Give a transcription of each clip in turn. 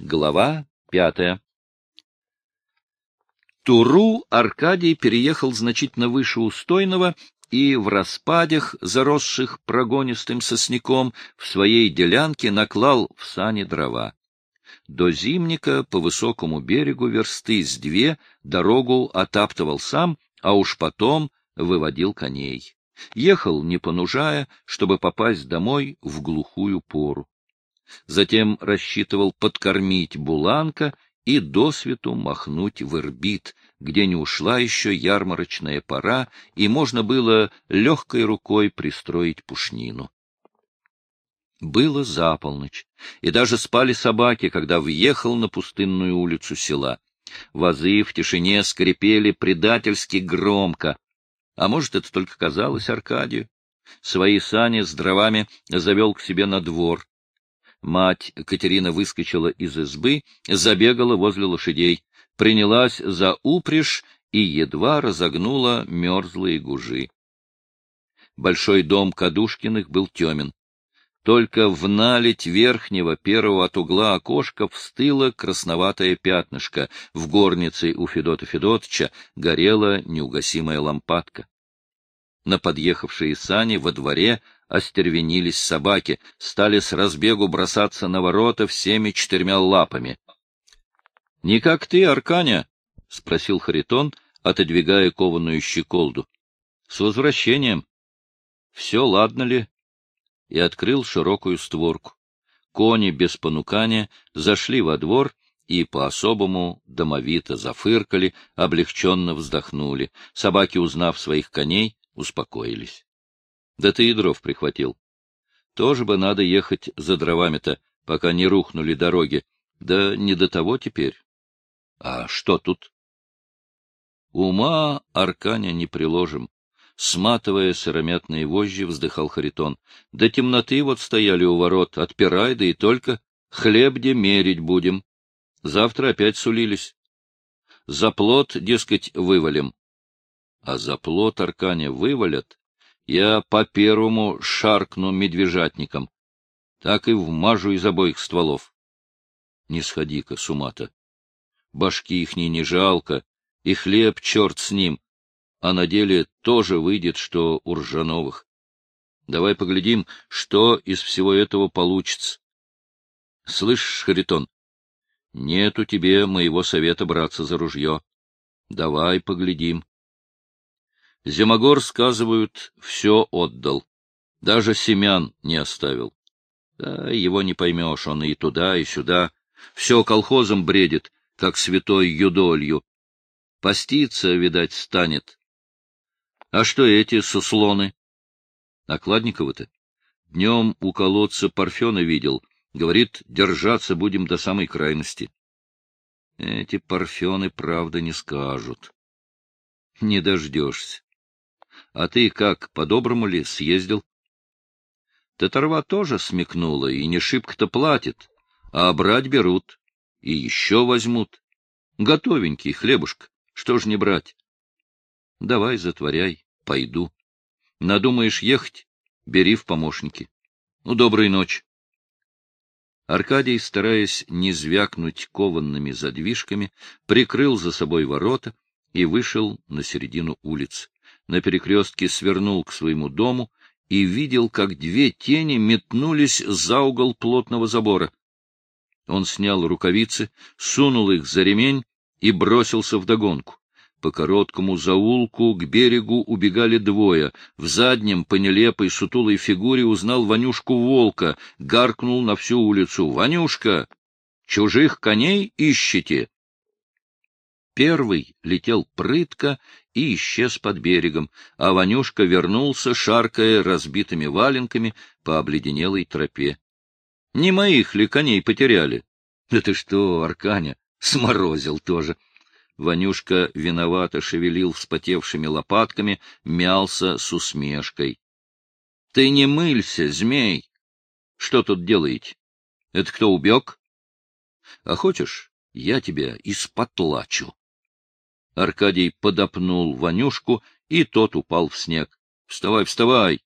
Глава пятая Туру Аркадий переехал значительно выше Устойного и в распадях, заросших прогонистым сосняком, в своей делянке наклал в сани дрова. До зимника по высокому берегу версты с две дорогу отаптывал сам, а уж потом выводил коней. Ехал, не понужая, чтобы попасть домой в глухую пору. Затем рассчитывал подкормить Буланка и досвету махнуть в Ирбит, где не ушла еще ярмарочная пора, и можно было легкой рукой пристроить пушнину. Было за полночь, и даже спали собаки, когда въехал на пустынную улицу села. Вазы в тишине скрипели предательски громко. А может, это только казалось Аркадию? Свои сани с дровами завел к себе на двор. Мать Катерина выскочила из избы, забегала возле лошадей, принялась за упряжь и едва разогнула мерзлые гужи. Большой дом Кадушкиных был темен. Только в наледь верхнего первого от угла окошка встыло красноватое пятнышко. В горнице у Федота Федотовича горела неугасимая лампадка. На подъехавшие сани во дворе остервенились собаки, стали с разбегу бросаться на ворота всеми четырьмя лапами. — Не как ты, Арканя? — спросил Харитон, отодвигая кованую щеколду. — С возвращением. — Все ладно ли? И открыл широкую створку. Кони без понукания зашли во двор и по-особому домовито зафыркали, облегченно вздохнули. Собаки, узнав своих коней, успокоились. Да ты и дров прихватил. Тоже бы надо ехать за дровами-то, пока не рухнули дороги. Да не до того теперь. А что тут? Ума Арканя не приложим. Сматывая сыромятные вожжи, вздыхал Харитон. До темноты вот стояли у ворот, отпирай, да и только хлеб де мерить будем. Завтра опять сулились. За плод, дескать, вывалим. А за плод Арканя вывалят, я по первому шаркну медвежатником, так и вмажу из обоих стволов. Не сходи-ка с ума-то. Башки ихней не жалко, и хлеб черт с ним, а на деле тоже выйдет, что у Ржановых. Давай поглядим, что из всего этого получится. Слышишь, Харитон, нету тебе моего совета браться за ружье. Давай поглядим. Зимогор, сказывают, все отдал. Даже семян не оставил. Да, его не поймешь, он и туда, и сюда. Все колхозом бредит, как святой юдолью. Поститься, видать, станет. А что эти суслоны? Накладниковы-то? Днем у колодца Парфена видел. Говорит, держаться будем до самой крайности. Эти Парфены правда не скажут. Не дождешься. А ты как, по-доброму ли, съездил? Татарва тоже смекнула, и не шибко-то платит, а брать берут, и еще возьмут. Готовенький хлебушка, что ж не брать? Давай, затворяй, пойду. Надумаешь ехать, бери в помощники. Ну, доброй ночи. Аркадий, стараясь не звякнуть кованными задвижками, прикрыл за собой ворота и вышел на середину улицы на перекрестке свернул к своему дому и видел, как две тени метнулись за угол плотного забора. Он снял рукавицы, сунул их за ремень и бросился вдогонку. По короткому заулку к берегу убегали двое. В заднем, по нелепой сутулой фигуре, узнал Ванюшку волка, гаркнул на всю улицу. — Ванюшка! Чужих коней ищете? Первый летел прытко и исчез под берегом, а Ванюшка вернулся, шаркая разбитыми валенками по обледенелой тропе. — Не моих ли коней потеряли? — Да ты что, Арканя, сморозил тоже. Ванюшка виновато шевелил вспотевшими лопатками, мялся с усмешкой. — Ты не мылься, змей! Что тут делаете? Это кто убег? — А хочешь, я тебя испотлачу? Аркадий подопнул Ванюшку, и тот упал в снег. — Вставай, вставай!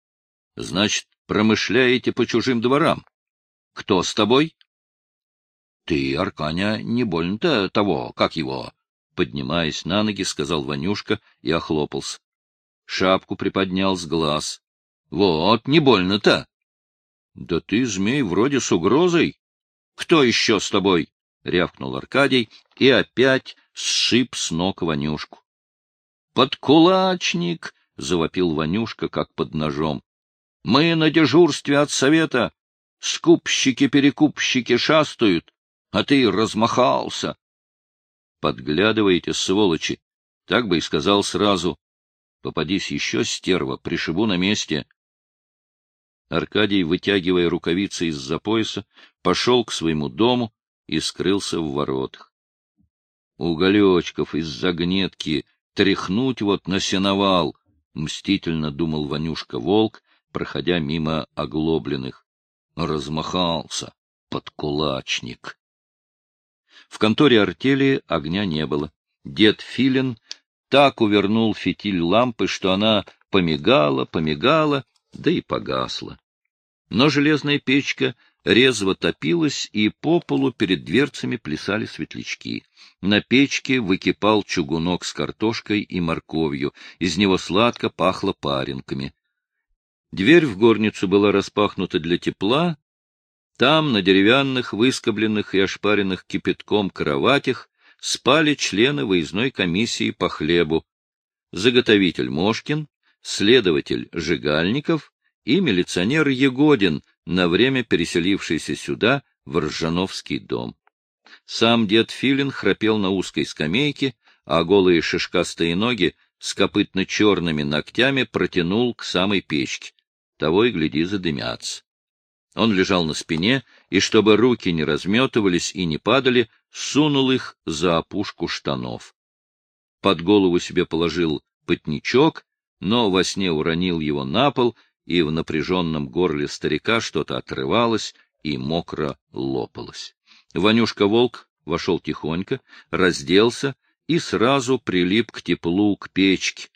— Значит, промышляете по чужим дворам. Кто с тобой? Ты, Арканя, не больно-то того, как его? Поднимаясь на ноги, сказал Ванюшка и охлопался. Шапку приподнял с глаз. Вот, не больно-то. Да ты, змей, вроде с угрозой. Кто еще с тобой? рявкнул Аркадий и опять сшиб с ног Ванюшку. Подкулачник! завопил Ванюшка, как под ножом. Мы на дежурстве от совета. Скупщики-перекупщики шастают а ты размахался. Подглядываете, сволочи, так бы и сказал сразу. Попадись еще, стерва, пришибу на месте. Аркадий, вытягивая рукавицы из-за пояса, пошел к своему дому и скрылся в воротах. Уголечков из загнетки тряхнуть вот на сеновал, — мстительно думал Ванюшка-волк, проходя мимо оглобленных. Размахался, подкулачник. В конторе артели огня не было. Дед Филин так увернул фитиль лампы, что она помигала, помигала, да и погасла. Но железная печка резво топилась, и по полу перед дверцами плясали светлячки. На печке выкипал чугунок с картошкой и морковью, из него сладко пахло паренками. Дверь в горницу была распахнута для тепла, там, на деревянных, выскобленных и ошпаренных кипятком кроватях, спали члены выездной комиссии по хлебу, заготовитель Мошкин, следователь Жигальников и милиционер Егодин, на время переселившийся сюда, в Ржановский дом. Сам дед Филин храпел на узкой скамейке, а голые шишкастые ноги с копытно-черными ногтями протянул к самой печке. Того и гляди задымятся. Он лежал на спине, и, чтобы руки не разметывались и не падали, сунул их за опушку штанов. Под голову себе положил потничок, но во сне уронил его на пол, и в напряженном горле старика что-то отрывалось и мокро лопалось. Ванюшка-волк вошел тихонько, разделся и сразу прилип к теплу, к печке.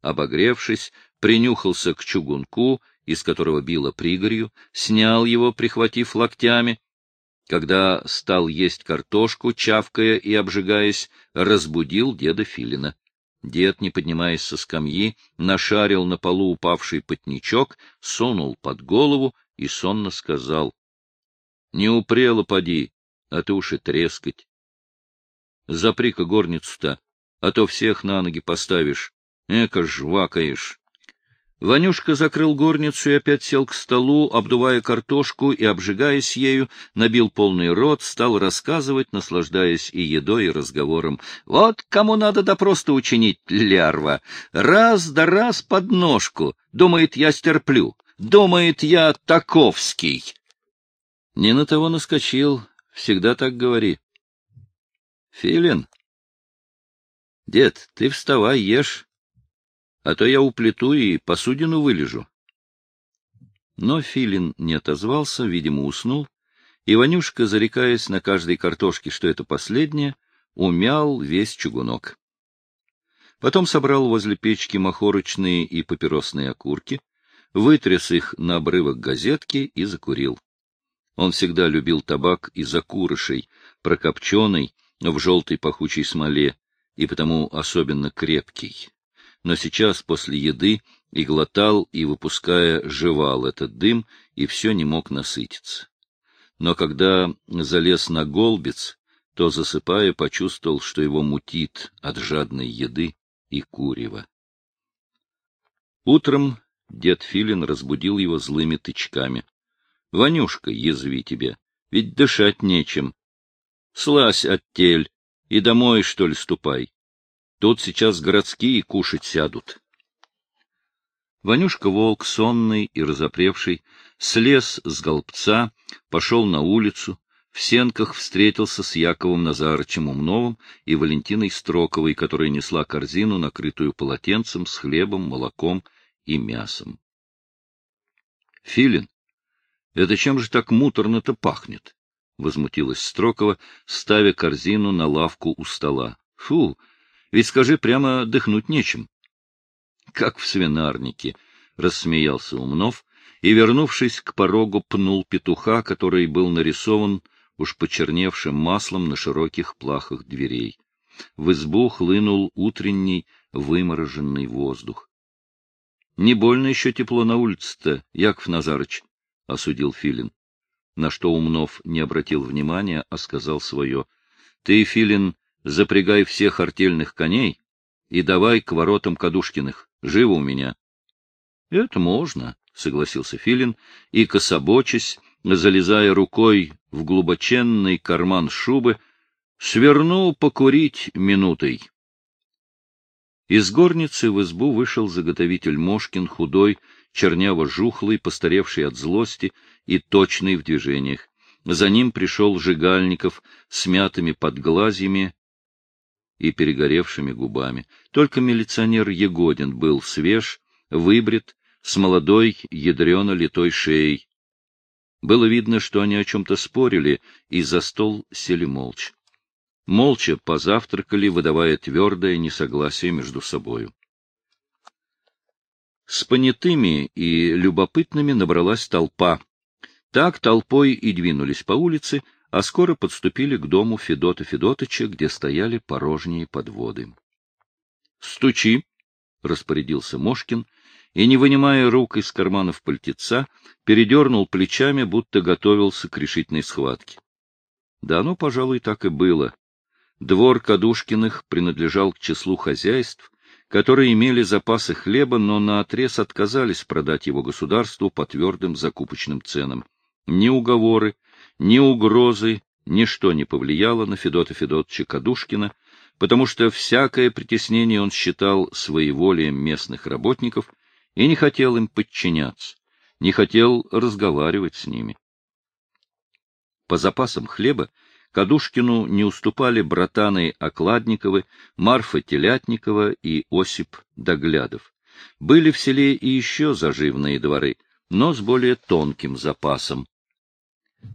Обогревшись, принюхался к чугунку из которого било пригорью, снял его, прихватив локтями. Когда стал есть картошку, чавкая и обжигаясь, разбудил деда Филина. Дед, не поднимаясь со скамьи, нашарил на полу упавший потничок, сунул под голову и сонно сказал. — Не упрело, поди, а ты уж и трескать. Запри-ка горницу-то, а то всех на ноги поставишь. Эка жвакаешь. Ванюшка закрыл горницу и опять сел к столу, обдувая картошку и, обжигаясь ею, набил полный рот, стал рассказывать, наслаждаясь и едой, и разговором. Вот кому надо да просто учинить, лярва. Раз да раз под ножку. Думает, я стерплю. Думает, я таковский. Не на того наскочил. Всегда так говори. Филин. Дед, ты вставай, ешь а то я уплету и посудину вылежу. Но Филин не отозвался, видимо, уснул, и Ванюшка, зарекаясь на каждой картошке, что это последнее, умял весь чугунок. Потом собрал возле печки махорочные и папиросные окурки, вытряс их на обрывок газетки и закурил. Он всегда любил табак из окурышей, прокопченый в желтой пахучей смоле, и потому особенно крепкий но сейчас после еды и глотал, и, выпуская, жевал этот дым, и все не мог насытиться. Но когда залез на голбец, то, засыпая, почувствовал, что его мутит от жадной еды и курева. Утром дед Филин разбудил его злыми тычками. — Ванюшка, язви тебе, ведь дышать нечем. Слазь от тель и домой, что ли, ступай. Тут сейчас городские кушать сядут. Ванюшка-волк, сонный и разопревший, слез с голбца, пошел на улицу, в сенках встретился с Яковом Назарычем Умновым и Валентиной Строковой, которая несла корзину, накрытую полотенцем, с хлебом, молоком и мясом. — Филин, это чем же так муторно-то пахнет? — возмутилась Строкова, ставя корзину на лавку у стола. — Фу! Ведь, скажи, прямо дыхнуть нечем. — Как в свинарнике, — рассмеялся Умнов и, вернувшись к порогу, пнул петуха, который был нарисован уж почерневшим маслом на широких плахах дверей. В избу хлынул утренний вымороженный воздух. — Не больно еще тепло на улице-то, Яков Назарыч, — осудил Филин. На что Умнов не обратил внимания, а сказал свое. — Ты, Филин, запрягай всех артельных коней и давай к воротам Кадушкиных. Живо у меня. — Это можно, — согласился Филин, и, кособочась, залезая рукой в глубоченный карман шубы, свернул покурить минутой. Из горницы в избу вышел заготовитель Мошкин, худой, черняво-жухлый, постаревший от злости и точный в движениях. За ним пришел Жигальников с мятыми подглазьями и перегоревшими губами. Только милиционер Егодин был свеж, выбрит, с молодой, ядрено-литой шеей. Было видно, что они о чем-то спорили, и за стол сели молча молча позавтракали, выдавая твердое несогласие между собою. С понятыми и любопытными набралась толпа. Так толпой и двинулись по улице, а скоро подступили к дому Федота Федотыча, где стояли порожние подводы. — Стучи! — распорядился Мошкин, и, не вынимая рук из карманов пальтеца, передернул плечами, будто готовился к решительной схватке. Да оно, пожалуй, так и было. Двор Кадушкиных принадлежал к числу хозяйств, которые имели запасы хлеба, но наотрез отказались продать его государству по твердым закупочным ценам. Ни уговоры, ни угрозы, ничто не повлияло на Федота Федотовича Кадушкина, потому что всякое притеснение он считал своеволием местных работников и не хотел им подчиняться, не хотел разговаривать с ними. По запасам хлеба Кадушкину не уступали братаны Окладниковы, Марфа Телятникова и Осип Доглядов. Были в селе и еще заживные дворы, но с более тонким запасом.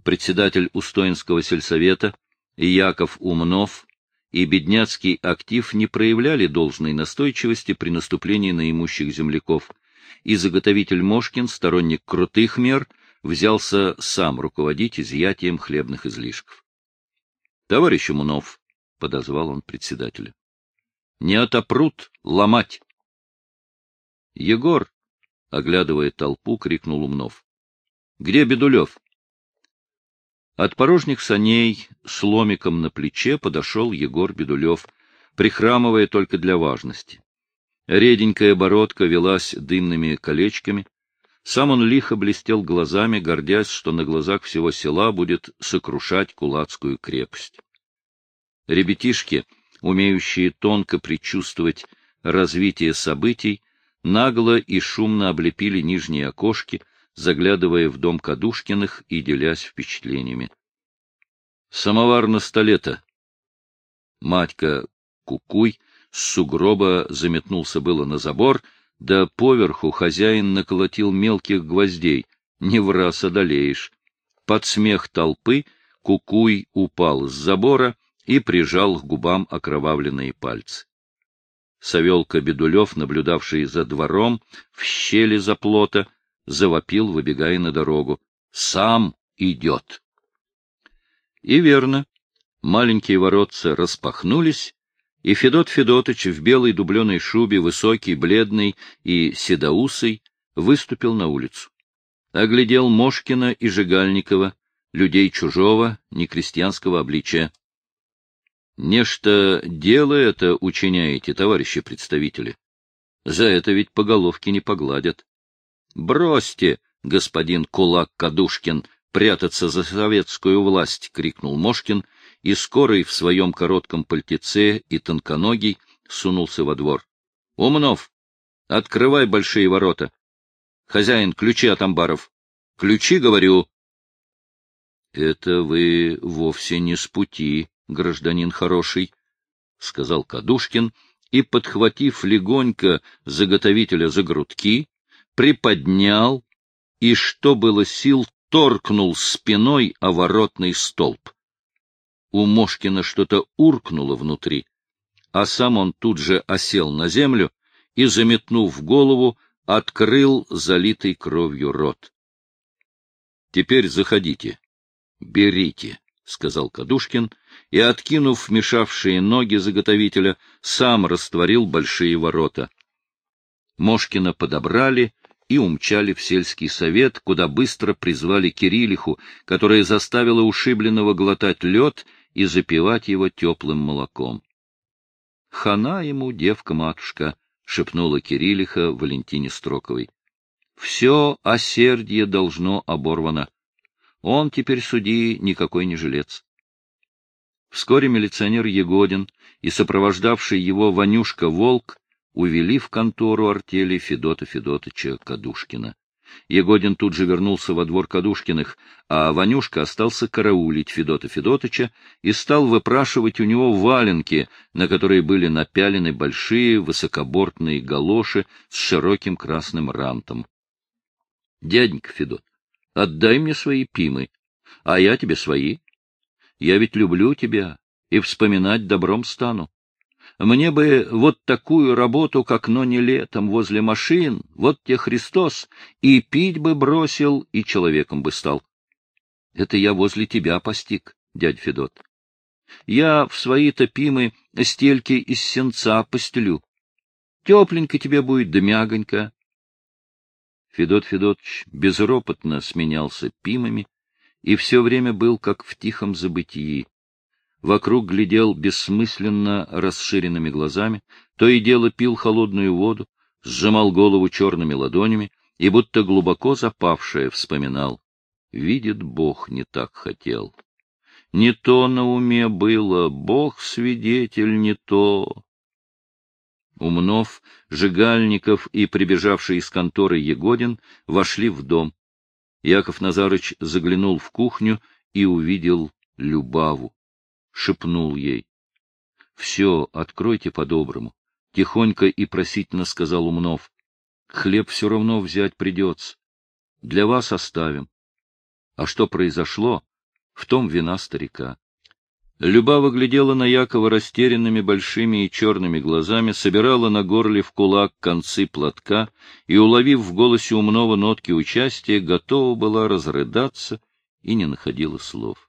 Председатель Устоинского сельсовета Яков Умнов и бедняцкий актив не проявляли должной настойчивости при наступлении на имущих земляков, и заготовитель Мошкин, сторонник крутых мер, взялся сам руководить изъятием хлебных излишков. — Товарищ Умнов, — подозвал он председателя, — не отопрут ломать. — Егор, — оглядывая толпу, крикнул Умнов. — Где Бедулев? От порожних саней с ломиком на плече подошел Егор Бедулев, прихрамывая только для важности. Реденькая бородка велась дымными колечками. Сам он лихо блестел глазами, гордясь, что на глазах всего села будет сокрушать кулацкую крепость. Ребятишки, умеющие тонко предчувствовать развитие событий, нагло и шумно облепили нижние окошки, заглядывая в дом Кадушкиных и делясь впечатлениями. — Самовар на столе-то! Матька Кукуй с сугроба заметнулся было на забор, да поверху хозяин наколотил мелких гвоздей. Не в раз одолеешь. Под смех толпы Кукуй упал с забора и прижал к губам окровавленные пальцы. Савелка Бедулев, наблюдавший за двором, в щели заплота, завопил, выбегая на дорогу. «Сам идет!» И верно. Маленькие воротца распахнулись, и Федот Федотыч в белой дубленой шубе, высокий, бледный и седоусый, выступил на улицу. Оглядел Мошкина и Жигальникова, людей чужого, некрестьянского обличия. Нечто дело это учиняете, товарищи представители. За это ведь по головке не погладят. Бросьте, господин кулак Кадушкин, прятаться за советскую власть, — крикнул Мошкин, и скорый в своем коротком пальтеце и тонконогий сунулся во двор. — Умнов, открывай большие ворота. Хозяин, ключи от амбаров. Ключи, говорю. — Это вы вовсе не с пути, гражданин хороший, — сказал Кадушкин, и, подхватив легонько заготовителя за грудки, приподнял и, что было сил, торкнул спиной о воротный столб. У Мошкина что-то уркнуло внутри, а сам он тут же осел на землю и, заметнув голову, открыл залитый кровью рот. — Теперь заходите, берите, — сказал Кадушкин, и, откинув мешавшие ноги заготовителя, сам растворил большие ворота. Мошкина подобрали и умчали в сельский совет, куда быстро призвали Кириллиху, которая заставила ушибленного глотать лед и запивать его теплым молоком. — Хана ему, девка-матушка, — шепнула Кириллиха Валентине Строковой. — Все осердье должно оборвано. Он теперь суди никакой не жилец. Вскоре милиционер Егодин и сопровождавший его Ванюшка-волк увели в контору артели Федота Федотыча Кадушкина. Егодин тут же вернулся во двор Кадушкиных, а Ванюшка остался караулить Федота Федотыча и стал выпрашивать у него валенки, на которые были напялены большие высокобортные галоши с широким красным рантом. — Дяденька Федот, отдай мне свои пимы, а я тебе свои. Я ведь люблю тебя и вспоминать добром стану. Мне бы вот такую работу, как но не летом, возле машин, вот те Христос, и пить бы бросил, и человеком бы стал. Это я возле тебя постиг, дядь Федот. Я в свои топимы стельки из сенца постелю. Тепленько тебе будет, да мягонько. Федот Федотович безропотно сменялся пимами и все время был как в тихом забытии вокруг глядел бессмысленно расширенными глазами, то и дело пил холодную воду, сжимал голову черными ладонями и, будто глубоко запавшее, вспоминал. Видит Бог, не так хотел. Не то на уме было, Бог свидетель, не то. Умнов, Жигальников и прибежавший из конторы Егодин вошли в дом. Яков Назарыч заглянул в кухню и увидел Любаву шепнул ей. — Все, откройте по-доброму. Тихонько и просительно сказал Умнов. — Хлеб все равно взять придется. Для вас оставим. А что произошло, в том вина старика. Любава глядела на Якова растерянными большими и черными глазами, собирала на горле в кулак концы платка и, уловив в голосе умного нотки участия, готова была разрыдаться и не находила слов. —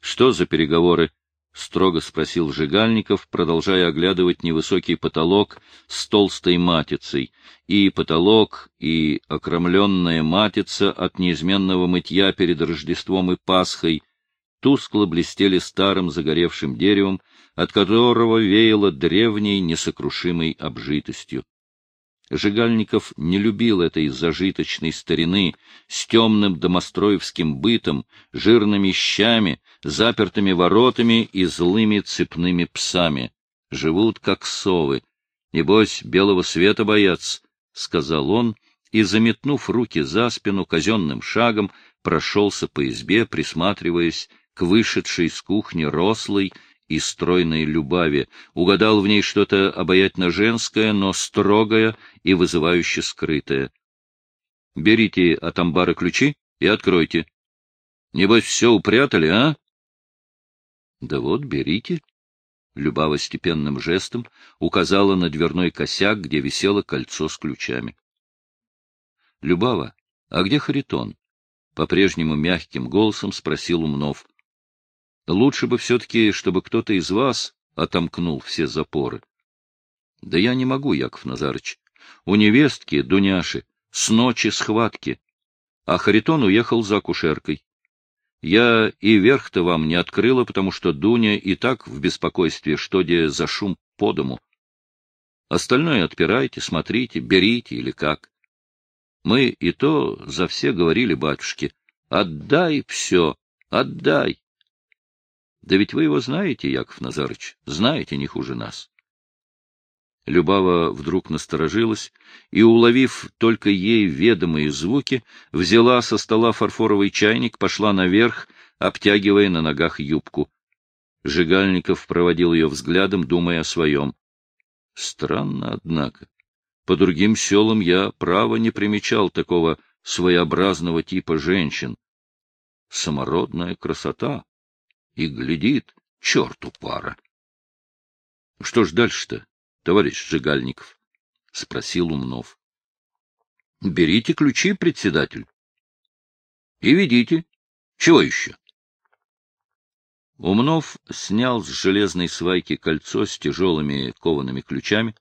Что за переговоры? — строго спросил Жигальников, продолжая оглядывать невысокий потолок с толстой матицей. И потолок, и окромленная матица от неизменного мытья перед Рождеством и Пасхой тускло блестели старым загоревшим деревом, от которого веяло древней несокрушимой обжитостью. Жигальников не любил этой зажиточной старины с темным домостроевским бытом, жирными щами, запертыми воротами и злыми цепными псами. Живут, как совы. Небось, белого света боятся, — сказал он, и, заметнув руки за спину, казенным шагом прошелся по избе, присматриваясь к вышедшей из кухни рослой и стройной Любави, угадал в ней что-то обаятельно женское, но строгое и вызывающе скрытое. — Берите от амбара ключи и откройте. Небось, все упрятали, а? — Да вот, берите. Любава степенным жестом указала на дверной косяк, где висело кольцо с ключами. — Любава, а где Харитон? — по-прежнему мягким голосом спросил Умнов. Лучше бы все-таки, чтобы кто-то из вас отомкнул все запоры. — Да я не могу, Яков Назарыч. У невестки, Дуняши, с ночи схватки, а Харитон уехал за кушеркой. Я и верх-то вам не открыла, потому что Дуня и так в беспокойстве, что где за шум по дому. Остальное отпирайте, смотрите, берите или как. Мы и то за все говорили батюшке, отдай все, отдай. Да ведь вы его знаете, Яков Назарыч, знаете не хуже нас. Любава вдруг насторожилась и, уловив только ей ведомые звуки, взяла со стола фарфоровый чайник, пошла наверх, обтягивая на ногах юбку. Жигальников проводил ее взглядом, думая о своем. Странно, однако. По другим селам я, право, не примечал такого своеобразного типа женщин. Самородная красота и глядит, черту пара. — Что ж дальше-то, товарищ Жигальников? — спросил Умнов. — Берите ключи, председатель. — И ведите. Чего еще? Умнов снял с железной свайки кольцо с тяжелыми коваными ключами,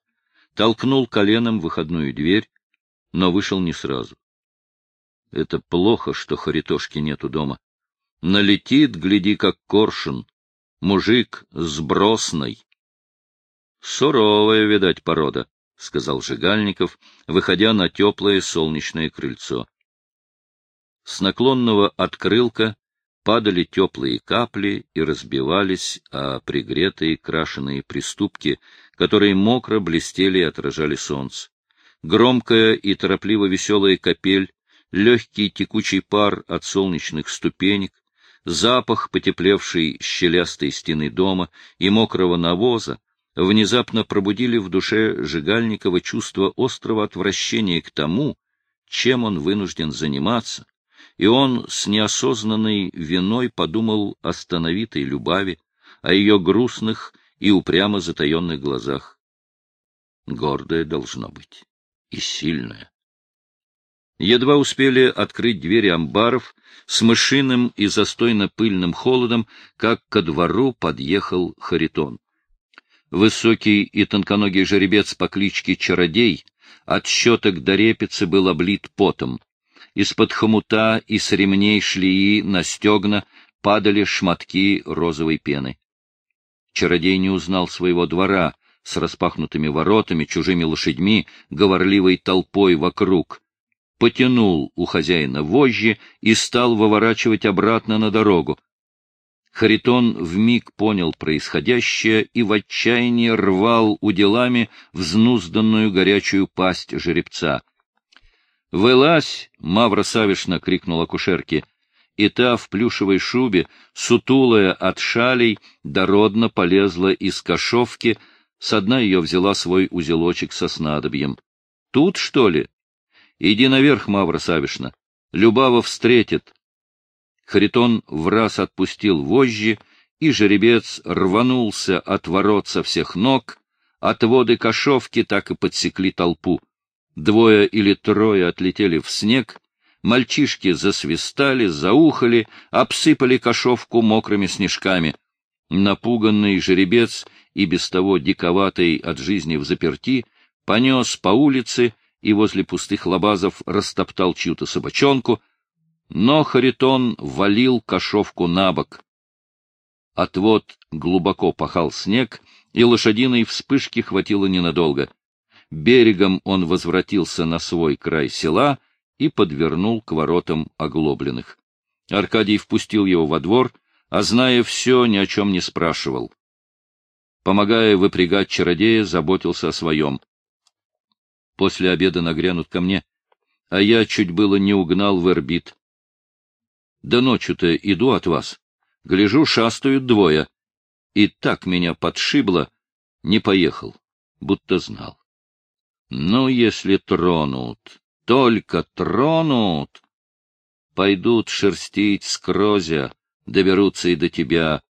толкнул коленом выходную дверь, но вышел не сразу. Это плохо, что Харитошки нету дома. Налетит, гляди, как коршун. Мужик сбросный. Суровая, видать, порода, — сказал Жигальников, выходя на теплое солнечное крыльцо. С наклонного открылка падали теплые капли и разбивались о пригретые крашеные приступки, которые мокро блестели и отражали солнце. Громкая и торопливо веселая капель, легкий текучий пар от солнечных ступенек, запах потеплевшей щелястой стены дома и мокрого навоза внезапно пробудили в душе Жигальникова чувство острого отвращения к тому, чем он вынужден заниматься, и он с неосознанной виной подумал о становитой Любави, о ее грустных и упрямо затаенных глазах. Гордая должна быть и сильная. Едва успели открыть двери амбаров с мышиным и застойно-пыльным холодом, как ко двору подъехал Харитон. Высокий и тонконогий жеребец по кличке Чародей от щеток до репицы был облит потом. Из-под хомута и с ремней шлии на стегна падали шматки розовой пены. Чародей не узнал своего двора с распахнутыми воротами, чужими лошадьми, говорливой толпой вокруг. Потянул у хозяина вожжи и стал выворачивать обратно на дорогу. Харитон вмиг понял происходящее и в отчаянии рвал уделами взнузданную горячую пасть жеребца —— Вылазь! — Мавра Савишна крикнула кушерке. И та в плюшевой шубе, сутулая от шалей, дородно полезла из кошовки, с дна ее взяла свой узелочек со снадобьем. — Тут, что ли? — Иди наверх, Мавра Савишна. Любава встретит. Харитон в раз отпустил вожжи, и жеребец рванулся от ворот со всех ног, от воды кошовки так и подсекли толпу. Двое или трое отлетели в снег, мальчишки засвистали, заухали, обсыпали кошовку мокрыми снежками. Напуганный жеребец и без того диковатый от жизни в заперти понес по улице и возле пустых лабазов растоптал чью-то собачонку, но Харитон валил кошовку на бок. Отвод глубоко пахал снег, и лошадиной вспышки хватило ненадолго берегом он возвратился на свой край села и подвернул к воротам оглобленных. Аркадий впустил его во двор, а, зная все, ни о чем не спрашивал. Помогая выпрягать чародея, заботился о своем. После обеда нагрянут ко мне, а я чуть было не угнал в орбит. Да ночью-то иду от вас. Гляжу, шастают двое. И так меня подшибло, не поехал, будто знал. Ну, если тронут, только тронут, пойдут шерстить скрозя, доберутся и до тебя.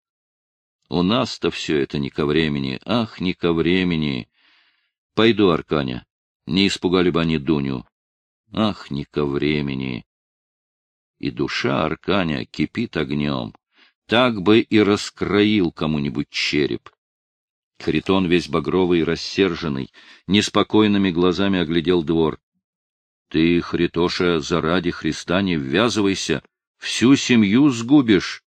У нас-то все это не ко времени, ах, не ко времени. Пойду, Арканя, не испугали бы они Дуню. Ах, не ко времени. И душа Арканя кипит огнем, так бы и раскроил кому-нибудь череп. Харитон, весь багровый и рассерженный, неспокойными глазами оглядел двор. — Ты, Харитоша, заради Христа не ввязывайся, всю семью сгубишь.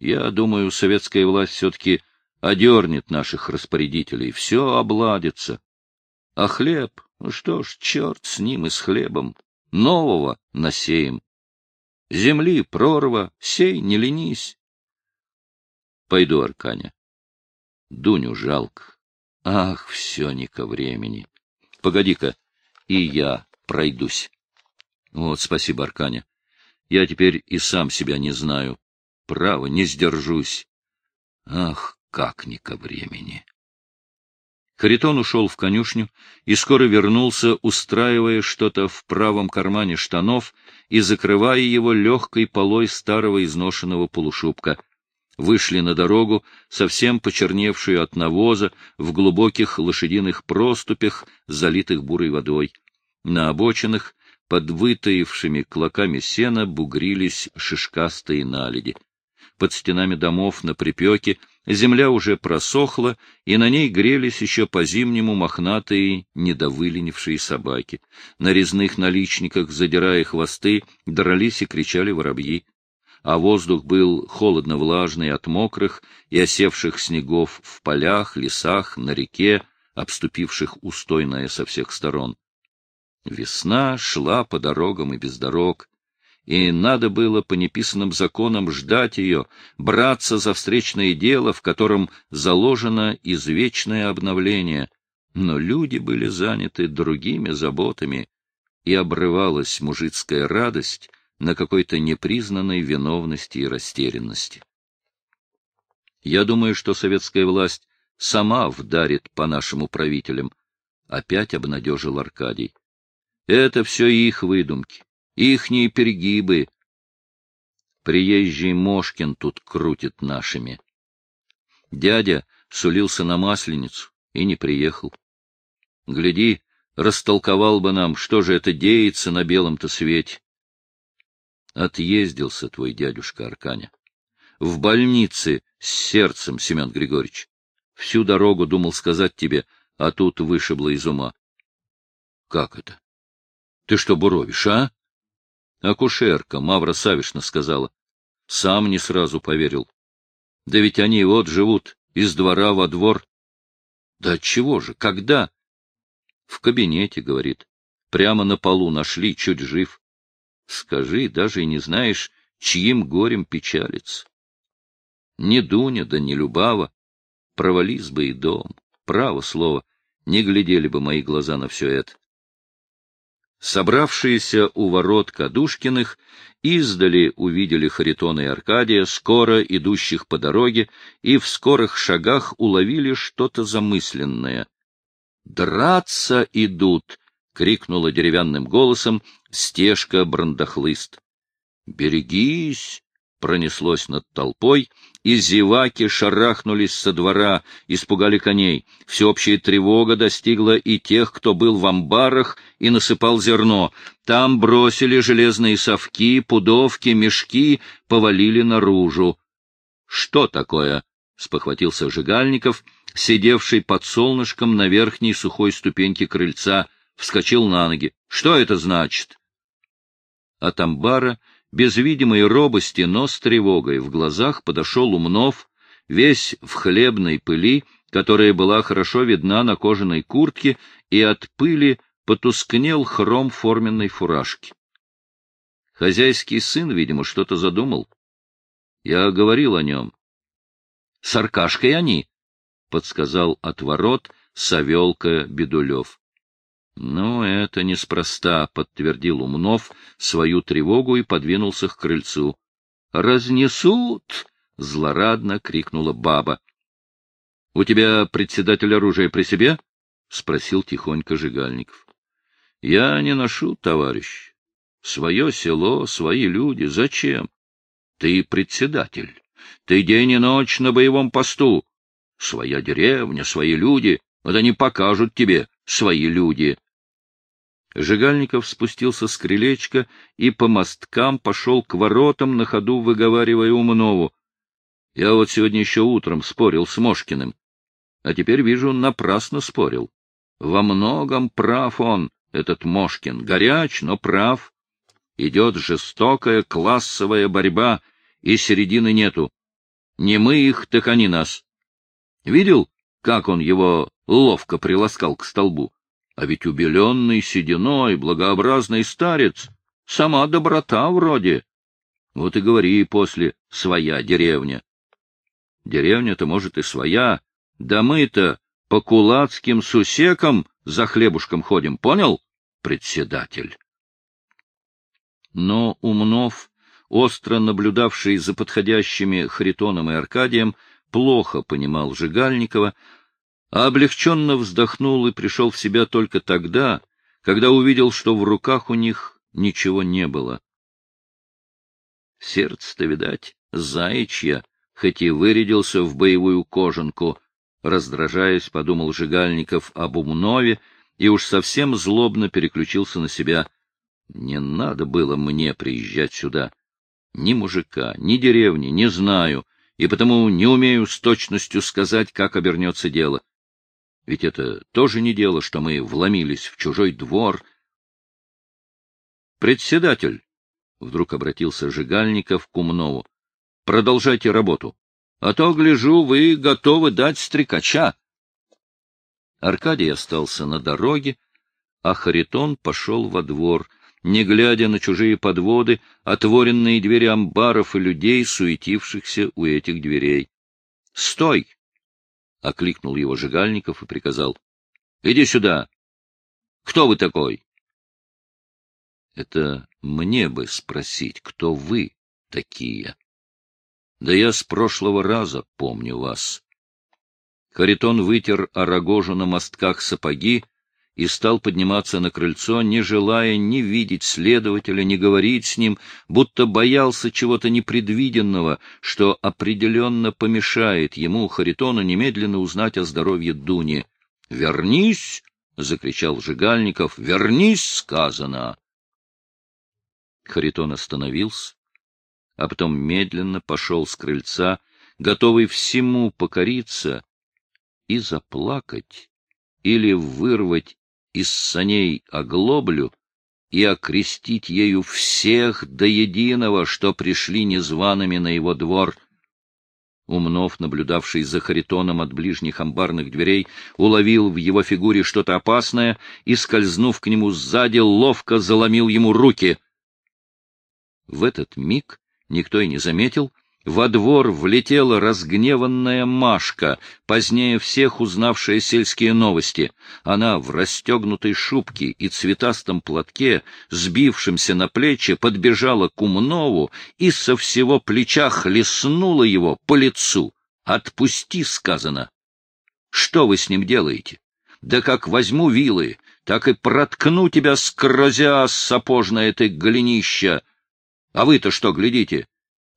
Я думаю, советская власть все-таки одернет наших распорядителей, все обладится. А хлеб, ну что ж, черт с ним и с хлебом, нового насеем. Земли прорва, сей, не ленись. Пойду, Арканя. Дуню жалко. Ах, все не ко времени. Погоди-ка, и я пройдусь. Вот, спасибо, Арканя. Я теперь и сам себя не знаю. Право, не сдержусь. Ах, как не ко времени. Харитон ушел в конюшню и скоро вернулся, устраивая что-то в правом кармане штанов и закрывая его легкой полой старого изношенного полушубка вышли на дорогу, совсем почерневшую от навоза, в глубоких лошадиных проступях, залитых бурой водой. На обочинах, под вытаившими клоками сена, бугрились шишкастые наледи. под стенами домов на припеке, земля уже просохла, и на ней грелись еще по-зимнему мохнатые, недовыленившие собаки. На резных наличниках, задирая хвосты, дрались и кричали воробьи. А воздух был холодно-влажный от мокрых и осевших снегов в полях, лесах, на реке, обступивших устойное со всех сторон. Весна шла по дорогам и без дорог, и надо было по неписанным законам ждать ее, браться за встречное дело, в котором заложено извечное обновление. Но люди были заняты другими заботами, и обрывалась мужицкая радость на какой-то непризнанной виновности и растерянности. Я думаю, что советская власть сама вдарит по нашим правителям, — опять обнадежил Аркадий. Это все их выдумки, ихние перегибы. Приезжий Мошкин тут крутит нашими. Дядя сулился на Масленицу и не приехал. Гляди, растолковал бы нам, что же это деется на белом-то свете. Отъездился твой дядюшка Арканя. В больнице с сердцем, Семен Григорьевич. Всю дорогу думал сказать тебе, а тут вышибло из ума. — Как это? Ты что буровишь, а? Акушерка, Мавра Савишна сказала. Сам не сразу поверил. Да ведь они вот живут из двора во двор. Да чего же, когда? В кабинете, говорит. Прямо на полу нашли, чуть жив. Скажи, даже и не знаешь, чьим горем печалится. Не Дуня, да не Любава. Провались бы и дом. Право слово, не глядели бы мои глаза на все это. Собравшиеся у ворот Кадушкиных издали увидели Харитона и Аркадия, скоро идущих по дороге, и в скорых шагах уловили что-то замысленное. «Драться идут!» — крикнула деревянным голосом стежка Брандахлыст. «Берегись!» Пронеслось над толпой, и зеваки шарахнулись со двора, испугали коней. Всеобщая тревога достигла и тех, кто был в амбарах и насыпал зерно. Там бросили железные совки, пудовки, мешки, повалили наружу. — Что такое? — спохватился Жигальников, сидевший под солнышком на верхней сухой ступеньке крыльца, вскочил на ноги. — Что это значит? От амбара без видимой робости, но с тревогой в глазах подошел Умнов, весь в хлебной пыли, которая была хорошо видна на кожаной куртке, и от пыли потускнел хром форменной фуражки. Хозяйский сын, видимо, что-то задумал. Я говорил о нем. — С Аркашкой они, — подсказал от ворот Савелка Бедулев. Ну, это неспроста, — подтвердил Умнов свою тревогу и подвинулся к крыльцу. — Разнесут! — злорадно крикнула баба. — У тебя председатель оружия при себе? — спросил тихонько Жигальников. — Я не ношу, товарищ. Свое село, свои люди. Зачем? Ты председатель. Ты день и ночь на боевом посту. Своя деревня, свои люди. Вот они покажут тебе, свои люди. Жигальников спустился с крылечка и по мосткам пошел к воротам, на ходу выговаривая Умнову. Я вот сегодня еще утром спорил с Мошкиным, а теперь вижу, напрасно спорил. Во многом прав он, этот Мошкин, горяч, но прав. Идет жестокая классовая борьба, и середины нету. Не мы их, так они нас. Видел, как он его ловко приласкал к столбу? А ведь убеленный сединой, благообразный старец, сама доброта вроде. Вот и говори после «своя деревня». Деревня-то, может, и своя, да мы-то по кулацким сусекам за хлебушком ходим, понял, председатель? Но Умнов, остро наблюдавший за подходящими Харитоном и Аркадием, плохо понимал Жигальникова, а облегченно вздохнул и пришел в себя только тогда, когда увидел, что в руках у них ничего не было. Сердце-то, видать, заячья, хоть и вырядился в боевую кожанку, раздражаясь, подумал Жигальников об Умнове и уж совсем злобно переключился на себя. Не надо было мне приезжать сюда. Ни мужика, ни деревни не знаю, и потому не умею с точностью сказать, как обернется дело. Ведь это тоже не дело, что мы вломились в чужой двор. Председатель, — вдруг обратился Жигальников к Умнову, — продолжайте работу, а то, гляжу, вы готовы дать стрекача. Аркадий остался на дороге, а Харитон пошел во двор, не глядя на чужие подводы, отворенные двери амбаров и людей, суетившихся у этих дверей. — Стой! — окликнул его Жигальников и приказал. — Иди сюда! Кто вы такой? — Это мне бы спросить, кто вы такие. Да я с прошлого раза помню вас. Харитон вытер о рогожу на мостках сапоги, и стал подниматься на крыльцо, не желая ни видеть следователя, ни говорить с ним, будто боялся чего-то непредвиденного, что определенно помешает ему, Харитону, немедленно узнать о здоровье Дуни. «Вернись!» — закричал Жигальников. «Вернись!» — сказано. Харитон остановился, а потом медленно пошел с крыльца, готовый всему покориться и заплакать или вырвать из саней оглоблю и окрестить ею всех до единого, что пришли незваными на его двор. Умнов, наблюдавший за Харитоном от ближних амбарных дверей, уловил в его фигуре что-то опасное и, скользнув к нему сзади, ловко заломил ему руки. В этот миг никто и не заметил, во двор влетела разгневанная Машка, позднее всех узнавшая сельские новости. Она в расстегнутой шубке и цветастом платке, сбившемся на плечи, подбежала к Умнову и со всего плеча хлестнула его по лицу. «Отпусти!» — сказано. «Что вы с ним делаете? Да как возьму вилы, так и проткну тебя скрозя сапожное ты голенища! А вы-то что глядите?»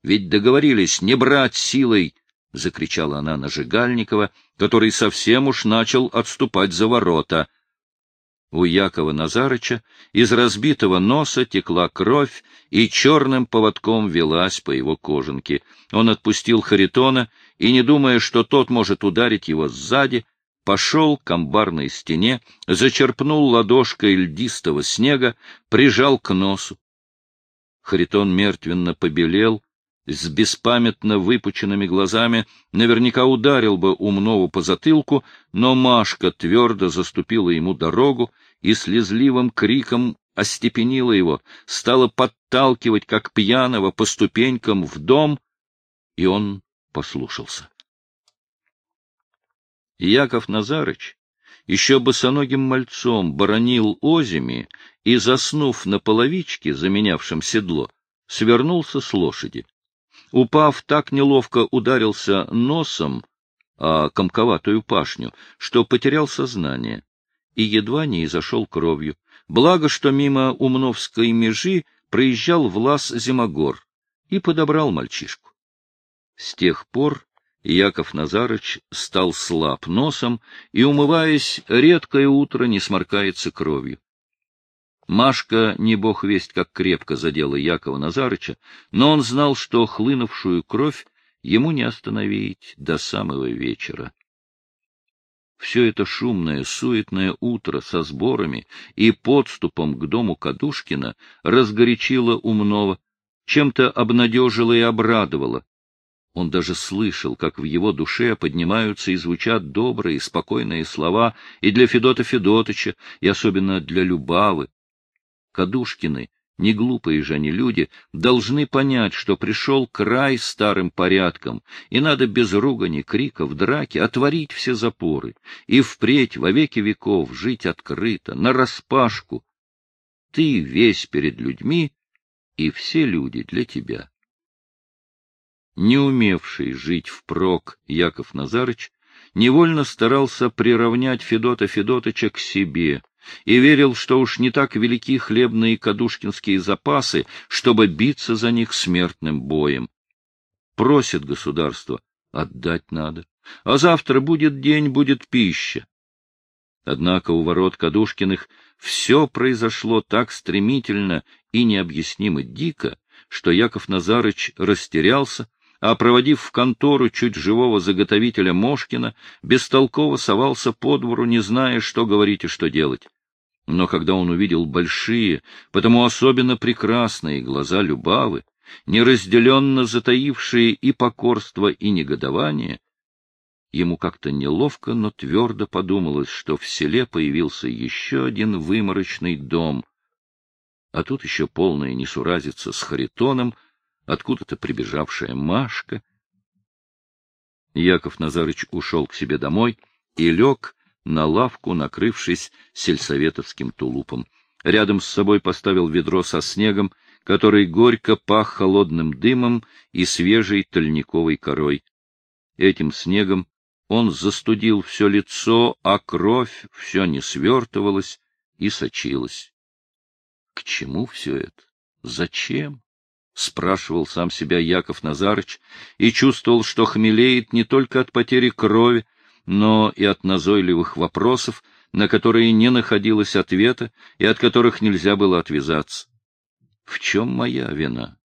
Ведь договорились не брать силой, — закричала она на Жигальникова, который совсем уж начал отступать за ворота. У Якова Назарыча из разбитого носа текла кровь и черным поводком велась по его кожанке. Он отпустил Харитона и, не думая, что тот может ударить его сзади, пошел к амбарной стене, зачерпнул ладошкой льдистого снега, прижал к носу. Харитон мертвенно побелел, с беспамятно выпученными глазами наверняка ударил бы умного по затылку, но Машка твердо заступила ему дорогу и слезливым криком остепенила его, стала подталкивать, как пьяного, по ступенькам в дом, и он послушался. Яков Назарыч еще босоногим мальцом боронил озими и, заснув на половичке, заменявшем седло, свернулся с лошади. Упав, так неловко ударился носом о комковатую пашню, что потерял сознание и едва не изошел кровью. Благо, что мимо Умновской межи проезжал Влас Зимогор и подобрал мальчишку. С тех пор Яков Назарыч стал слаб носом и, умываясь, редкое утро не сморкается кровью. Машка, не бог весть, как крепко задела Якова Назарыча, но он знал, что хлынувшую кровь ему не остановить до самого вечера. Все это шумное, суетное утро со сборами и подступом к дому Кадушкина разгорячило умного, чем-то обнадежило и обрадовало. Он даже слышал, как в его душе поднимаются и звучат добрые, спокойные слова и для Федота Федотыча, и особенно для Любавы, Кадушкины, не глупые же они люди, должны понять, что пришел край старым порядкам, и надо без ругани, криков, драки отворить все запоры и впредь во веки веков жить открыто, нараспашку. Ты весь перед людьми, и все люди для тебя. Не умевший жить впрок Яков Назарыч невольно старался приравнять Федота Федотыча к себе, и верил, что уж не так велики хлебные кадушкинские запасы, чтобы биться за них смертным боем. Просит государство, отдать надо, а завтра будет день, будет пища. Однако у ворот Кадушкиных все произошло так стремительно и необъяснимо дико, что Яков Назарыч растерялся, а, проводив в контору чуть живого заготовителя Мошкина, бестолково совался по двору, не зная, что говорить и что делать. Но когда он увидел большие, потому особенно прекрасные глаза Любавы, неразделенно затаившие и покорство, и негодование, ему как-то неловко, но твердо подумалось, что в селе появился еще один выморочный дом, а тут еще полная несуразица с Харитоном, откуда-то прибежавшая Машка. Яков Назарыч ушел к себе домой и лег на лавку, накрывшись сельсоветовским тулупом. Рядом с собой поставил ведро со снегом, который горько пах холодным дымом и свежей тольниковой корой. Этим снегом он застудил все лицо, а кровь все не свертывалась и сочилась. К чему все это? Зачем? — спрашивал сам себя Яков Назарыч и чувствовал, что хмелеет не только от потери крови, но и от назойливых вопросов, на которые не находилось ответа и от которых нельзя было отвязаться. В чем моя вина?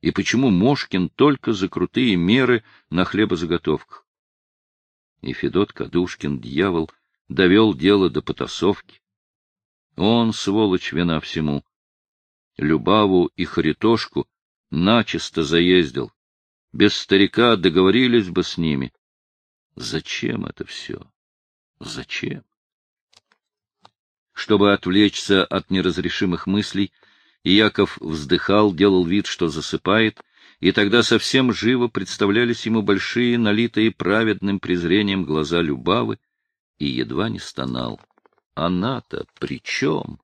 И почему Мошкин только за крутые меры на хлебозаготовках? И Федот Кадушкин, дьявол, довел дело до потасовки. Он, сволочь, вина всему. Любаву и Харитошку начисто заездил. Без старика договорились бы с ними. Зачем это все? Зачем? Чтобы отвлечься от неразрешимых мыслей, Яков вздыхал, делал вид, что засыпает, и тогда совсем живо представлялись ему большие, налитые праведным презрением глаза Любавы, и едва не стонал. Она-то при чем?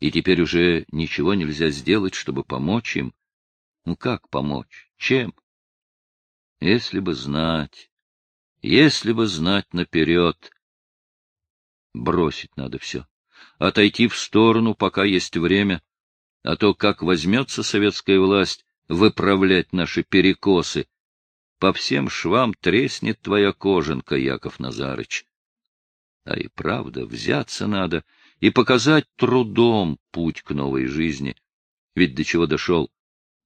И теперь уже ничего нельзя сделать, чтобы помочь им. Ну как помочь? Чем? Если бы знать, если бы знать наперед. Бросить надо все. Отойти в сторону, пока есть время. А то как возьмется советская власть выправлять наши перекосы, по всем швам треснет твоя кожанка, Яков Назарыч. А и правда, взяться надо и показать трудом путь к новой жизни. Ведь до чего дошел?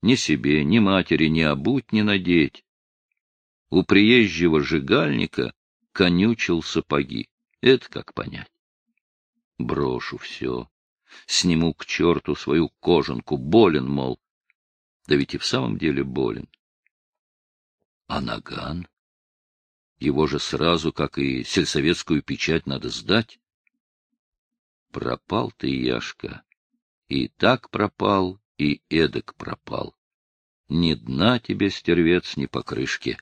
Ни себе, ни матери, ни обуть не надеть. У приезжего жигальника конючил сапоги. Это как понять? Брошу все. Сниму к черту свою кожанку. Болен, мол. Да ведь и в самом деле болен. А наган? Его же сразу, как и сельсоветскую печать, надо сдать. Пропал ты, Яшка. И так пропал, и эдак пропал. Ни дна тебе, стервец, ни покрышки.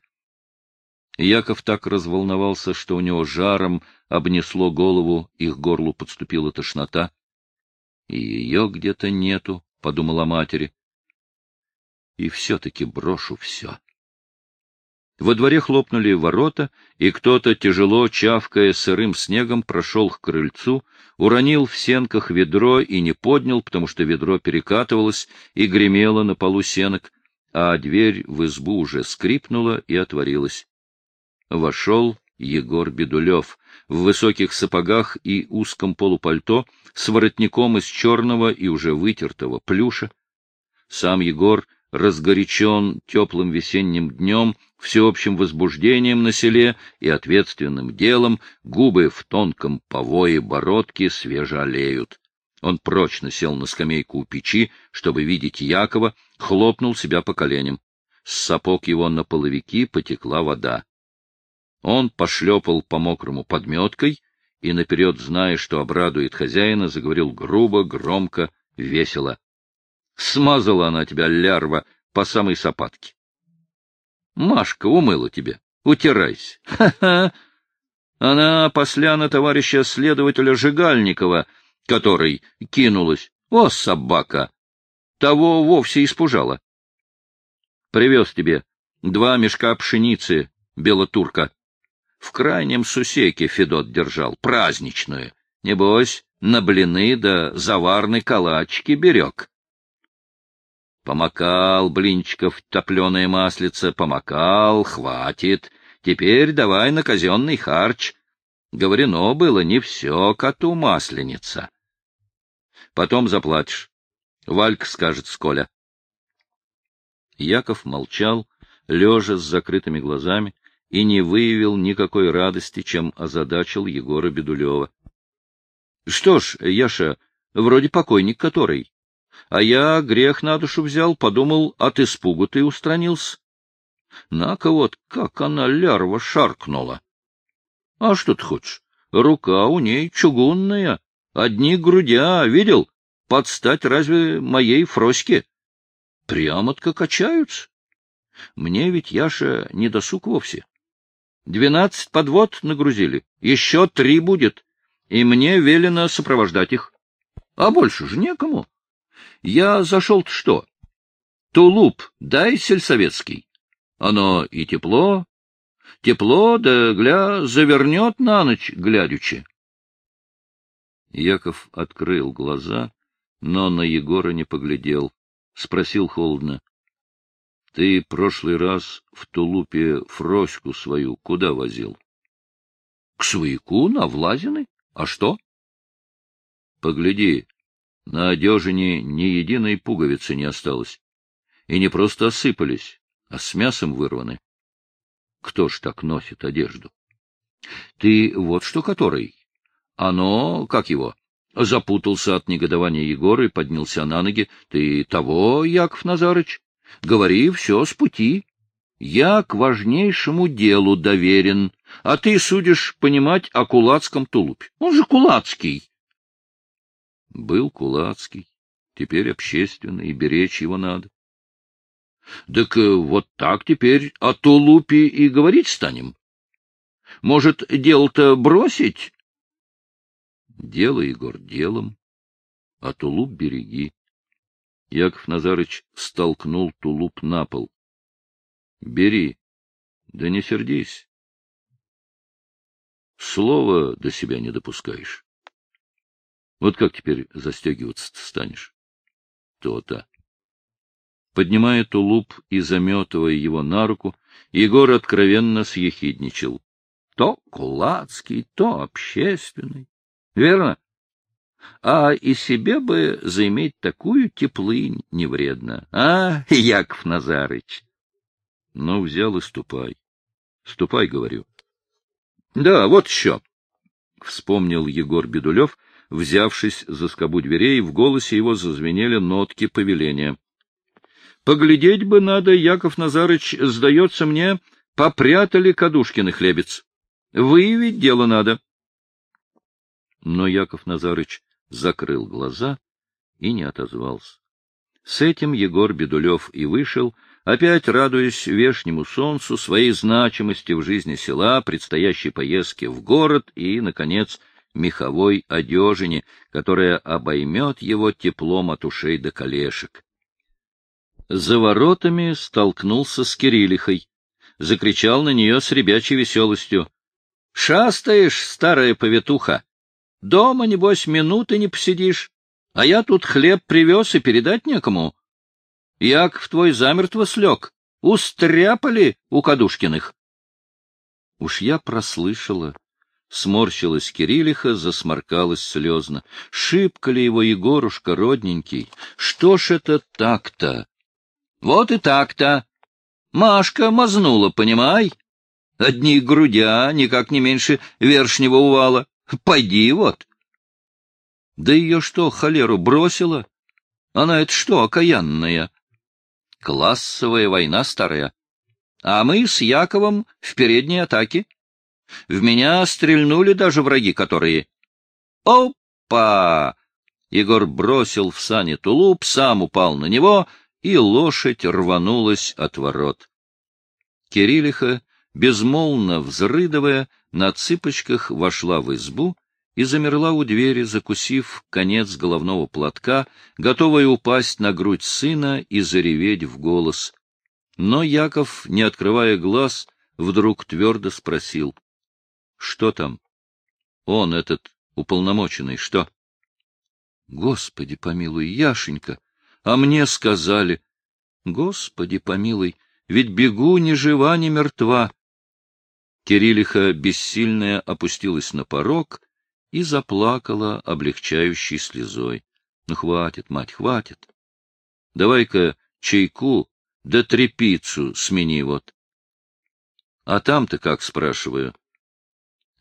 Яков так разволновался, что у него жаром обнесло голову, их горлу подступила тошнота. И ее где-то нету, — подумала матери. И все-таки брошу все. Во дворе хлопнули ворота, и кто-то, тяжело чавкая сырым снегом, прошел к крыльцу, уронил в сенках ведро и не поднял, потому что ведро перекатывалось и гремело на полу сенок, а дверь в избу уже скрипнула и отворилась. Вошел Егор Бедулев в высоких сапогах и узком полупальто с воротником из черного и уже вытертого плюша. Сам Егор разгорячен теплым весенним днем, всеобщим возбуждением на селе и ответственным делом, губы в тонком повое бородки свеже олеют. Он прочно сел на скамейку у печи, чтобы видеть Якова, хлопнул себя по коленям. С сапог его на половики потекла вода. Он пошлепал по мокрому подметкой и, наперед зная, что обрадует хозяина, заговорил грубо, громко, весело. Смазала она тебя, лярва, по самой сапатке. Машка умыла тебе. Утирайся. Ха-ха! Она посляна товарища следователя Жигальникова, который кинулась. О, собака! Того вовсе испужала. Привез тебе два мешка пшеницы, белотурка. В крайнем сусеке Федот держал, праздничную. Небось, на блины да заварный калачки берег. Помакал блинчиков топленое маслице, помакал, хватит. Теперь давай на казенный харч. Говорено было, не все коту масленица. Потом заплатишь. Вальк скажет с Коля. Яков молчал, лежа с закрытыми глазами, и не выявил никакой радости, чем озадачил Егора Бедулева. — Что ж, Яша, вроде покойник который. А я грех на душу взял, подумал, от испугу ты устранился. На-ка вот, как она, лярва, шаркнула. А что ты хочешь? Рука у ней чугунная, одни грудя, видел? Подстать разве моей фроське? Прямо-таки качаются. Мне ведь, Яша, не досуг вовсе. Двенадцать подвод нагрузили, еще три будет, и мне велено сопровождать их. А больше же некому. Я зашел-то что? Тулуп дай сельсоветский. Оно и тепло, тепло, да, гля, завернет на ночь, глядючи. Яков открыл глаза, но на Егора не поглядел. Спросил холодно. — Ты прошлый раз в тулупе фроську свою куда возил? — К свояку, на Влазины. А что? — Погляди, на одежине ни единой пуговицы не осталось. И не просто осыпались, а с мясом вырваны. Кто ж так носит одежду? Ты вот что который? Оно, как его? Запутался от негодования Егор и поднялся на ноги. Ты того, Яков Назарыч? Говори все с пути. Я к важнейшему делу доверен, а ты судишь понимать о кулацком тулупе. Он же кулацкий. Был кулацкий, теперь общественный, и беречь его надо. Так э, вот так теперь о тулупе и говорить станем. Может, дело-то бросить? Дело, Егор, делом, а тулуп береги. Яков Назарыч столкнул тулуп на пол. — Бери, да не сердись. Слово до себя не допускаешь. Вот как теперь застегиваться станешь? То-то. Поднимая тулуп и заметывая его на руку, Егор откровенно съехидничал. То кулацкий, то общественный. Верно? А и себе бы заиметь такую теплынь не вредно. А, Яков Назарыч? Ну, взял и ступай. Ступай, говорю. Да, вот еще. Вспомнил Егор Бедулев, взявшись за скобу дверей, в голосе его зазвенели нотки повеления. Поглядеть бы надо, Яков Назарыч, сдается мне, попрятали Кадушкины хлебец. Выявить дело надо. Но Яков Назарыч закрыл глаза и не отозвался. С этим Егор Бедулев и вышел, опять радуясь вешнему солнцу, своей значимости в жизни села, предстоящей поездке в город и, наконец, меховой одежине, которая обоймет его теплом от ушей до колешек. За воротами столкнулся с Кириллихой. Закричал на нее с ребячей веселостью. — Шастаешь, старая повитуха! Дома, небось, минуты не посидишь, а я тут хлеб привез и передать некому. Яков твой замертво слег, устряпали у Кадушкиных. Уж я прослышала. Сморщилась Кириллиха, засморкалась слезно. Шибко ли его Егорушка, родненький? Что ж это так-то? Вот и так-то. Машка мазнула, понимай? Одни грудя, никак не меньше вершнего увала. Пойди вот. Да ее что, холеру бросила? Она это что, окаянная? Классовая война старая. А мы с Яковом в передней атаке. В меня стрельнули даже враги, которые... Опа! Егор бросил в сани тулуп, сам упал на него — и лошадь рванулась от ворот. Кириллиха, безмолвно взрыдывая, на цыпочках вошла в избу и замерла у двери, закусив конец головного платка, готовая упасть на грудь сына и зареветь в голос. Но Яков, не открывая глаз, вдруг твердо спросил. — Что там? — Он, этот, уполномоченный, что? — Господи помилуй, Яшенька! а мне сказали, Господи помилуй, ведь бегу ни жива, ни мертва. Кириллиха бессильная опустилась на порог и заплакала облегчающей слезой. Ну, хватит, мать, хватит. Давай-ка чайку, Да трепицу смени вот. А там-то как, спрашиваю?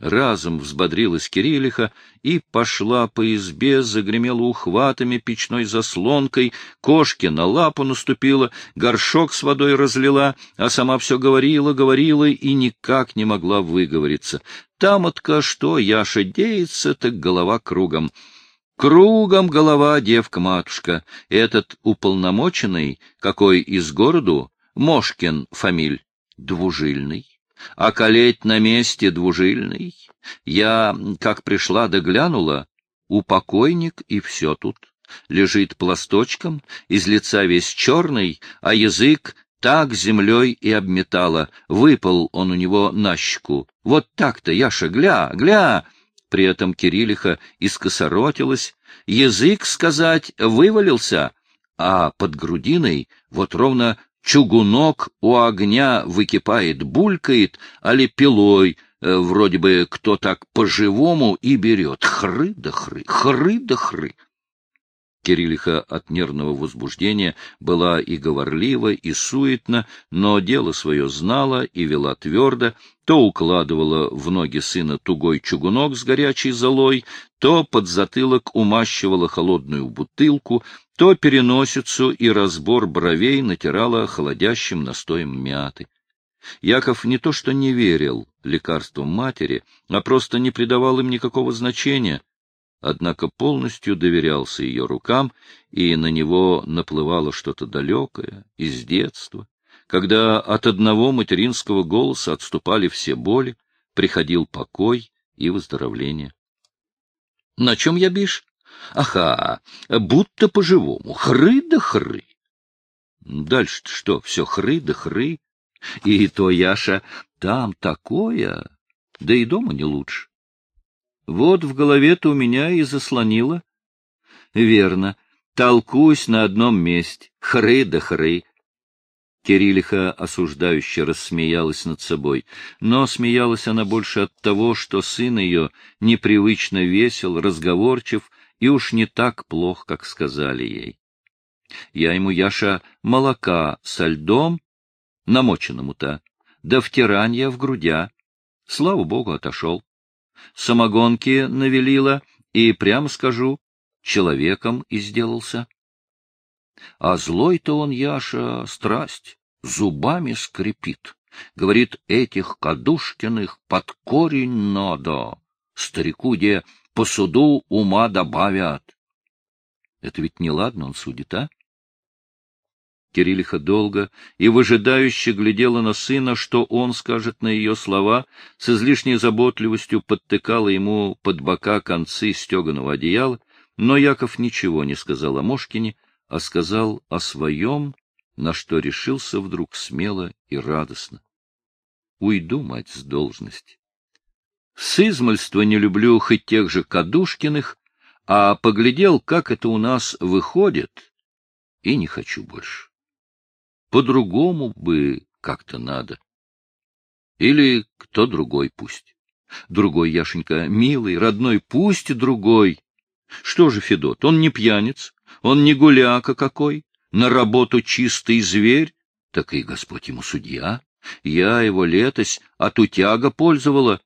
Разом взбодрилась Кириллиха и пошла по избе, загремела ухватами, печной заслонкой, кошке на лапу наступила, горшок с водой разлила, а сама все говорила, говорила и никак не могла выговориться. Там-отка что, Яша деется, так голова кругом. Кругом голова, девка-матушка, этот уполномоченный, какой из городу, Мошкин фамиль, двужильный а калеть на месте двужильный. Я, как пришла да глянула, упокойник и все тут. Лежит пласточком, из лица весь черный, а язык так землей и обметала. Выпал он у него на щеку. Вот так-то, Яша, гля, гля! При этом Кириллиха искосоротилась, язык, сказать, вывалился, а под грудиной вот ровно чугунок у огня выкипает, булькает, али пилой, э, вроде бы кто так по-живому и берет. Хры да хры, хры да хры. Кириллиха от нервного возбуждения была и говорлива, и суетна, но дело свое знала и вела твердо, то укладывала в ноги сына тугой чугунок с горячей золой, то под затылок умащивала холодную бутылку, то переносицу и разбор бровей натирала холодящим настоем мяты. Яков не то что не верил лекарствам матери, а просто не придавал им никакого значения — однако полностью доверялся ее рукам, и на него наплывало что-то далекое, из детства, когда от одного материнского голоса отступали все боли, приходил покой и выздоровление. — На чем я бишь? Ага, будто по-живому, хры да хры. Дальше-то что, все хры да хры? И то, Яша, там такое, да и дома не лучше. Вот в голове-то у меня и заслонило. Верно. Толкусь на одном месте. Хры да хры. Кириллиха осуждающе рассмеялась над собой, но смеялась она больше от того, что сын ее непривычно весел, разговорчив и уж не так плох, как сказали ей. Я ему, Яша, молока со льдом, намоченному-то, да втиранья в грудя. Слава богу, отошел самогонки навелила и, прямо скажу, человеком и сделался. А злой-то он, Яша, страсть, зубами скрипит. Говорит, этих Кадушкиных под корень надо. Старику, где по суду ума добавят. Это ведь неладно он судит, а? Кириллиха долго и выжидающе глядела на сына, что он скажет на ее слова, с излишней заботливостью подтыкала ему под бока концы стеганого одеяла, но Яков ничего не сказал о Мошкине, а сказал о своем, на что решился вдруг смело и радостно. Уйду, мать, с должности. С измольства не люблю хоть тех же Кадушкиных, а поглядел, как это у нас выходит, и не хочу больше. По-другому бы как-то надо. Или кто другой пусть. Другой, Яшенька, милый, родной, пусть другой. Что же, Федот, он не пьяниц, он не гуляка какой, на работу чистый зверь, так и Господь ему судья. Я его летось от утяга пользовала.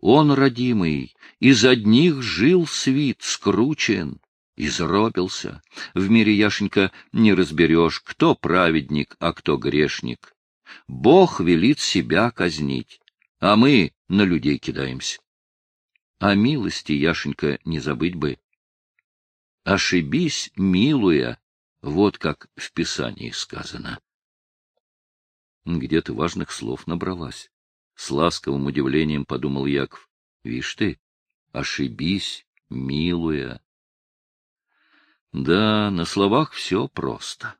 Он, родимый, из одних жил свит скручен. Изробился. В мире, Яшенька, не разберешь, кто праведник, а кто грешник. Бог велит себя казнить, а мы на людей кидаемся. А милости, Яшенька, не забыть бы. Ошибись, милуя, вот как в Писании сказано. Где-то важных слов набралась. С ласковым удивлением подумал Яков. Вишь ты, ошибись, милуя. Да, на словах все просто.